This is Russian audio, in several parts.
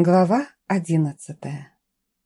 Глава одиннадцатая.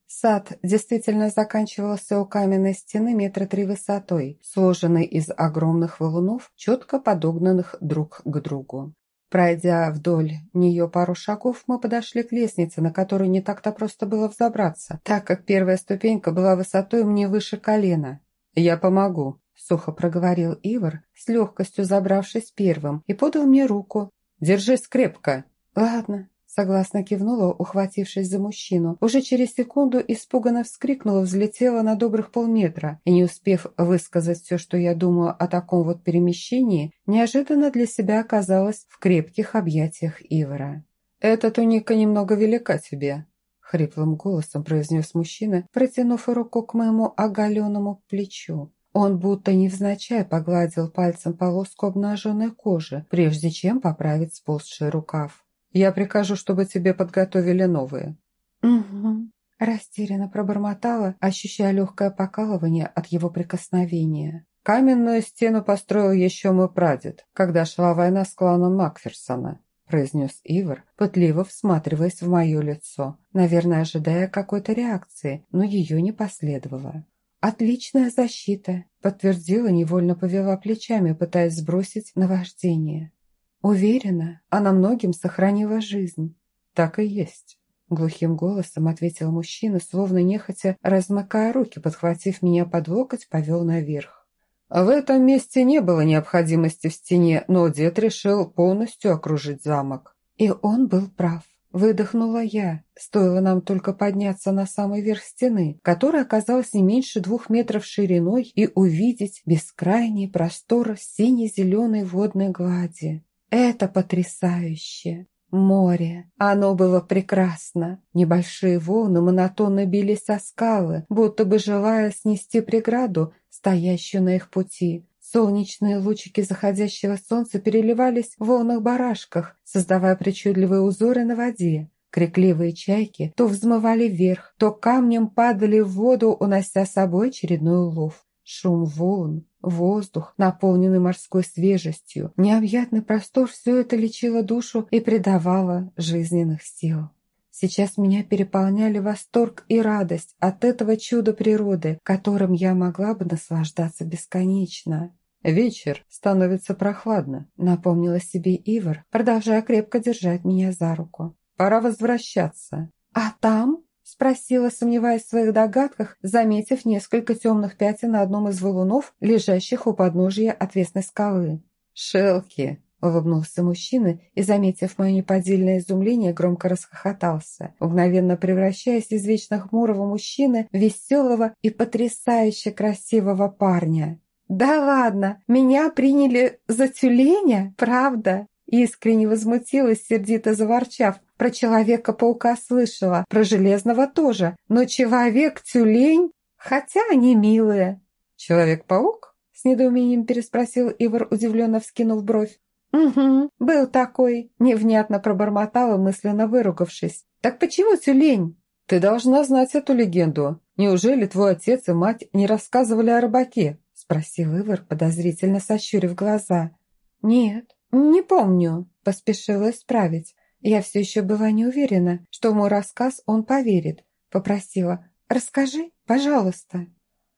Сад действительно заканчивался у каменной стены метра три высотой, сложенной из огромных валунов, четко подогнанных друг к другу. Пройдя вдоль нее пару шагов, мы подошли к лестнице, на которую не так-то просто было взобраться, так как первая ступенька была высотой мне выше колена. «Я помогу», – сухо проговорил Ивар, с легкостью забравшись первым, и подал мне руку. «Держись крепко». «Ладно», Согласно кивнула, ухватившись за мужчину. Уже через секунду испуганно вскрикнула, взлетела на добрых полметра и, не успев высказать все, что я думаю о таком вот перемещении, неожиданно для себя оказалась в крепких объятиях Ивара. «Эта туника немного велика тебе», — хриплым голосом произнес мужчина, протянув руку к моему оголенному плечу. Он будто невзначай погладил пальцем полоску обнаженной кожи, прежде чем поправить сползший рукав. Я прикажу, чтобы тебе подготовили новые». «Угу». Растерянно пробормотала, ощущая легкое покалывание от его прикосновения. «Каменную стену построил еще мой прадед, когда шла война с кланом Макферсона», произнес Ивар, пытливо всматриваясь в мое лицо, наверное, ожидая какой-то реакции, но ее не последовало. «Отличная защита», подтвердила, невольно повела плечами, пытаясь сбросить наваждение. «Уверена, она многим сохранила жизнь». «Так и есть», — глухим голосом ответил мужчина, словно нехотя размыкая руки, подхватив меня под локоть, повел наверх. В этом месте не было необходимости в стене, но дед решил полностью окружить замок. И он был прав. Выдохнула я. Стоило нам только подняться на самый верх стены, которая оказалась не меньше двух метров шириной, и увидеть бескрайний простор сине-зеленой водной глади. Это потрясающе! Море. Оно было прекрасно. Небольшие волны монотонно бились о скалы, будто бы желая снести преграду, стоящую на их пути. Солнечные лучики заходящего солнца переливались в волнах барашках, создавая причудливые узоры на воде. Крикливые чайки то взмывали вверх, то камнем падали в воду, унося с собой очередной улов. Шум волн, воздух, наполненный морской свежестью, необъятный простор – все это лечило душу и придавало жизненных сил. Сейчас меня переполняли восторг и радость от этого чуда природы, которым я могла бы наслаждаться бесконечно. «Вечер, становится прохладно», – напомнила себе Ивар, продолжая крепко держать меня за руку. «Пора возвращаться». «А там?» Спросила, сомневаясь в своих догадках, заметив несколько темных пятен на одном из валунов, лежащих у подножия отвесной скалы. «Шелки!» – улыбнулся мужчина и, заметив мое неподдельное изумление, громко расхохотался, мгновенно превращаясь из вечно хмурого мужчины в веселого и потрясающе красивого парня. «Да ладно, меня приняли за тюленя, правда?» Искренне возмутилась, сердито заворчав. Про Человека-паука слышала, про Железного тоже, но Человек-тюлень, хотя они милые. «Человек-паук?» – с недоумением переспросил Ивар, удивленно вскинув бровь. «Угу, был такой», – невнятно пробормотала, мысленно выругавшись. «Так почему тюлень?» «Ты должна знать эту легенду. Неужели твой отец и мать не рассказывали о рыбаке?» – спросил Ивар, подозрительно сощурив глаза. «Нет, «Не помню», – поспешила исправить. Я все еще была не уверена, что мой рассказ он поверит. Попросила «Расскажи, пожалуйста».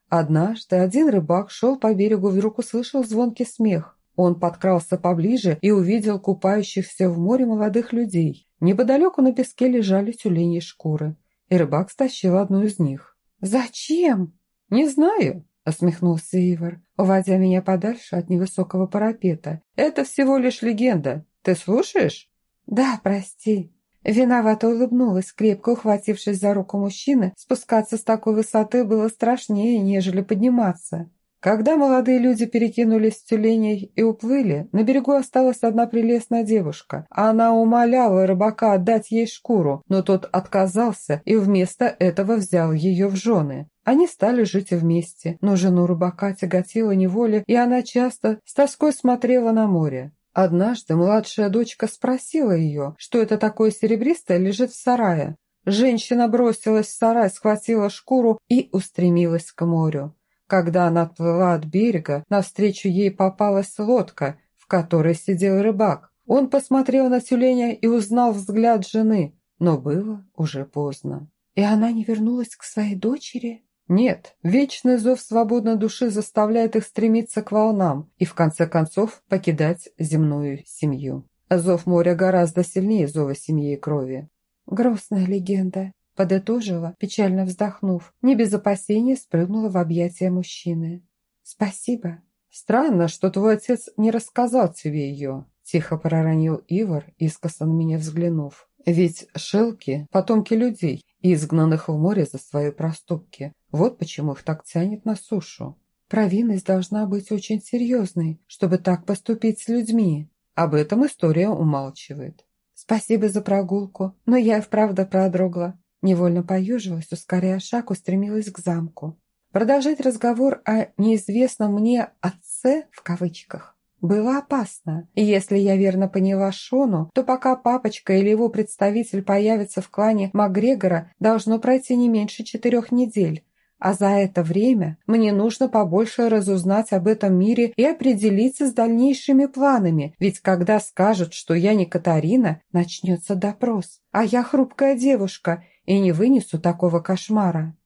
Однажды один рыбак шел по берегу, вдруг услышал звонкий смех. Он подкрался поближе и увидел купающихся в море молодых людей. Неподалеку на песке лежали тюленьи шкуры, и рыбак стащил одну из них. «Зачем?» «Не знаю», – осмехнулся Ивар, уводя меня подальше от невысокого парапета. «Это всего лишь легенда. Ты слушаешь?» «Да, прости». Виновато улыбнулась, крепко ухватившись за руку мужчины. Спускаться с такой высоты было страшнее, нежели подниматься. Когда молодые люди перекинулись с тюленей и уплыли, на берегу осталась одна прелестная девушка. Она умоляла рыбака отдать ей шкуру, но тот отказался и вместо этого взял ее в жены. Они стали жить вместе, но жену рыбака тяготила неволя, и она часто с тоской смотрела на море. Однажды младшая дочка спросила ее, что это такое серебристое лежит в сарае. Женщина бросилась в сарай, схватила шкуру и устремилась к морю. Когда она отплыла от берега, навстречу ей попалась лодка, в которой сидел рыбак. Он посмотрел на тюленя и узнал взгляд жены. но было уже поздно. «И она не вернулась к своей дочери?» Нет, вечный зов свободной души заставляет их стремиться к волнам и, в конце концов, покидать земную семью. Зов моря гораздо сильнее зова семьи и крови. Грустная легенда. Подытожила, печально вздохнув, не без опасения спрыгнула в объятия мужчины. «Спасибо». «Странно, что твой отец не рассказал тебе ее», – тихо проронил Ивар, искоса на меня взглянув. «Ведь шелки – потомки людей, изгнанных в море за свои проступки. Вот почему их так тянет на сушу. Провинность должна быть очень серьезной, чтобы так поступить с людьми. Об этом история умалчивает. Спасибо за прогулку, но я и вправду продрогла. Невольно поежилась, ускоряя шаг, устремилась к замку. Продолжать разговор о неизвестном мне «отце» в кавычках было опасно. И если я верно поняла Шону, то пока папочка или его представитель появится в клане Макгрегора, должно пройти не меньше четырех недель. А за это время мне нужно побольше разузнать об этом мире и определиться с дальнейшими планами, ведь когда скажут, что я не Катарина, начнется допрос. А я хрупкая девушка и не вынесу такого кошмара.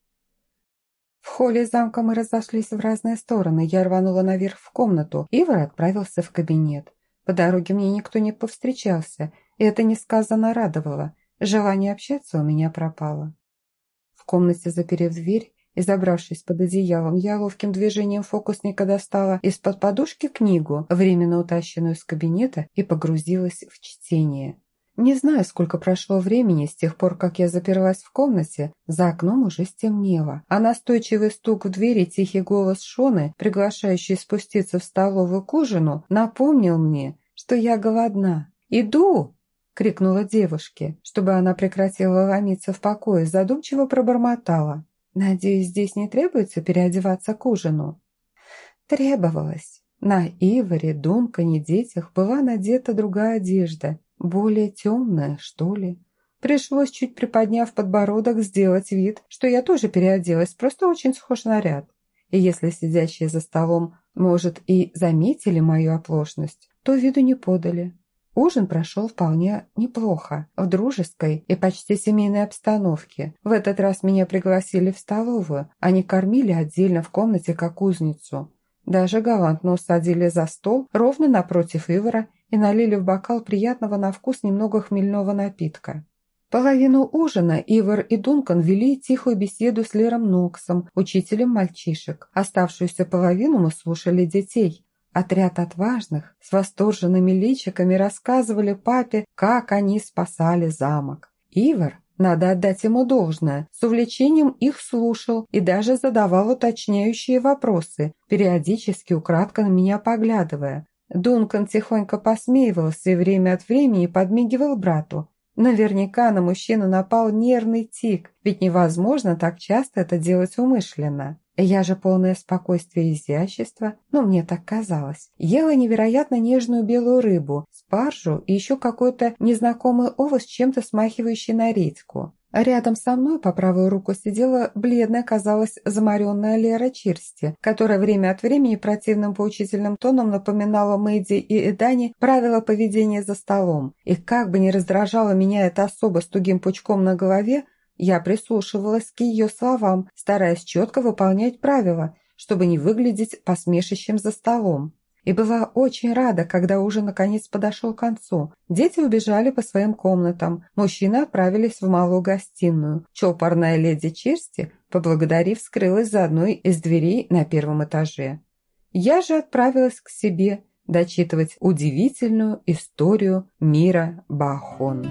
В холле замка мы разошлись в разные стороны. Я рванула наверх в комнату. Ивар отправился в кабинет. По дороге мне никто не повстречался, и это несказанно радовало. Желание общаться у меня пропало. В комнате, заперев дверь, и, забравшись под одеялом, я ловким движением фокусника достала из-под подушки книгу, временно утащенную из кабинета, и погрузилась в чтение. Не знаю, сколько прошло времени с тех пор, как я заперлась в комнате, за окном уже стемнело, а настойчивый стук в двери тихий голос Шоны, приглашающий спуститься в столовую к ужину, напомнил мне, что я голодна. «Иду!» — крикнула девушке, чтобы она прекратила ломиться в покое, задумчиво пробормотала. Надеюсь, здесь не требуется переодеваться к ужину?» Требовалось. На Иваре, Дункане, детях была надета другая одежда, более темная, что ли. Пришлось, чуть приподняв подбородок, сделать вид, что я тоже переоделась, просто очень схож наряд. И если сидящие за столом, может, и заметили мою оплошность, то виду не подали. Ужин прошел вполне неплохо, в дружеской и почти семейной обстановке. В этот раз меня пригласили в столовую, они кормили отдельно в комнате как узницу. Даже галантно усадили за стол ровно напротив Ивара и налили в бокал приятного на вкус немного хмельного напитка. Половину ужина Ивар и Дункан вели тихую беседу с Лером Ноксом, учителем мальчишек. Оставшуюся половину мы слушали детей, Отряд отважных с восторженными личиками рассказывали папе, как они спасали замок. Ивар, надо отдать ему должное, с увлечением их слушал и даже задавал уточняющие вопросы, периодически украдко на меня поглядывая. Дункан тихонько посмеивался и время от времени подмигивал брату. Наверняка на мужчину напал нервный тик, ведь невозможно так часто это делать умышленно. Я же полное спокойствие и изящества, но мне так казалось. Ела невероятно нежную белую рыбу, спаржу и еще какой-то незнакомый овощ, чем-то смахивающий на редьку. Рядом со мной по правую руку сидела бледная, казалось, замаренная Лера Чирсти, которая время от времени противным поучительным тоном напоминала Мэйди и Эдане правила поведения за столом. И как бы ни раздражала меня эта особа с тугим пучком на голове, я прислушивалась к ее словам, стараясь четко выполнять правила, чтобы не выглядеть посмешищем за столом. И была очень рада, когда ужин наконец подошел к концу. Дети убежали по своим комнатам, мужчины отправились в малую гостиную. Чопорная леди Черсти, поблагодарив, скрылась за одной из дверей на первом этаже. Я же отправилась к себе дочитывать удивительную историю мира Бахон.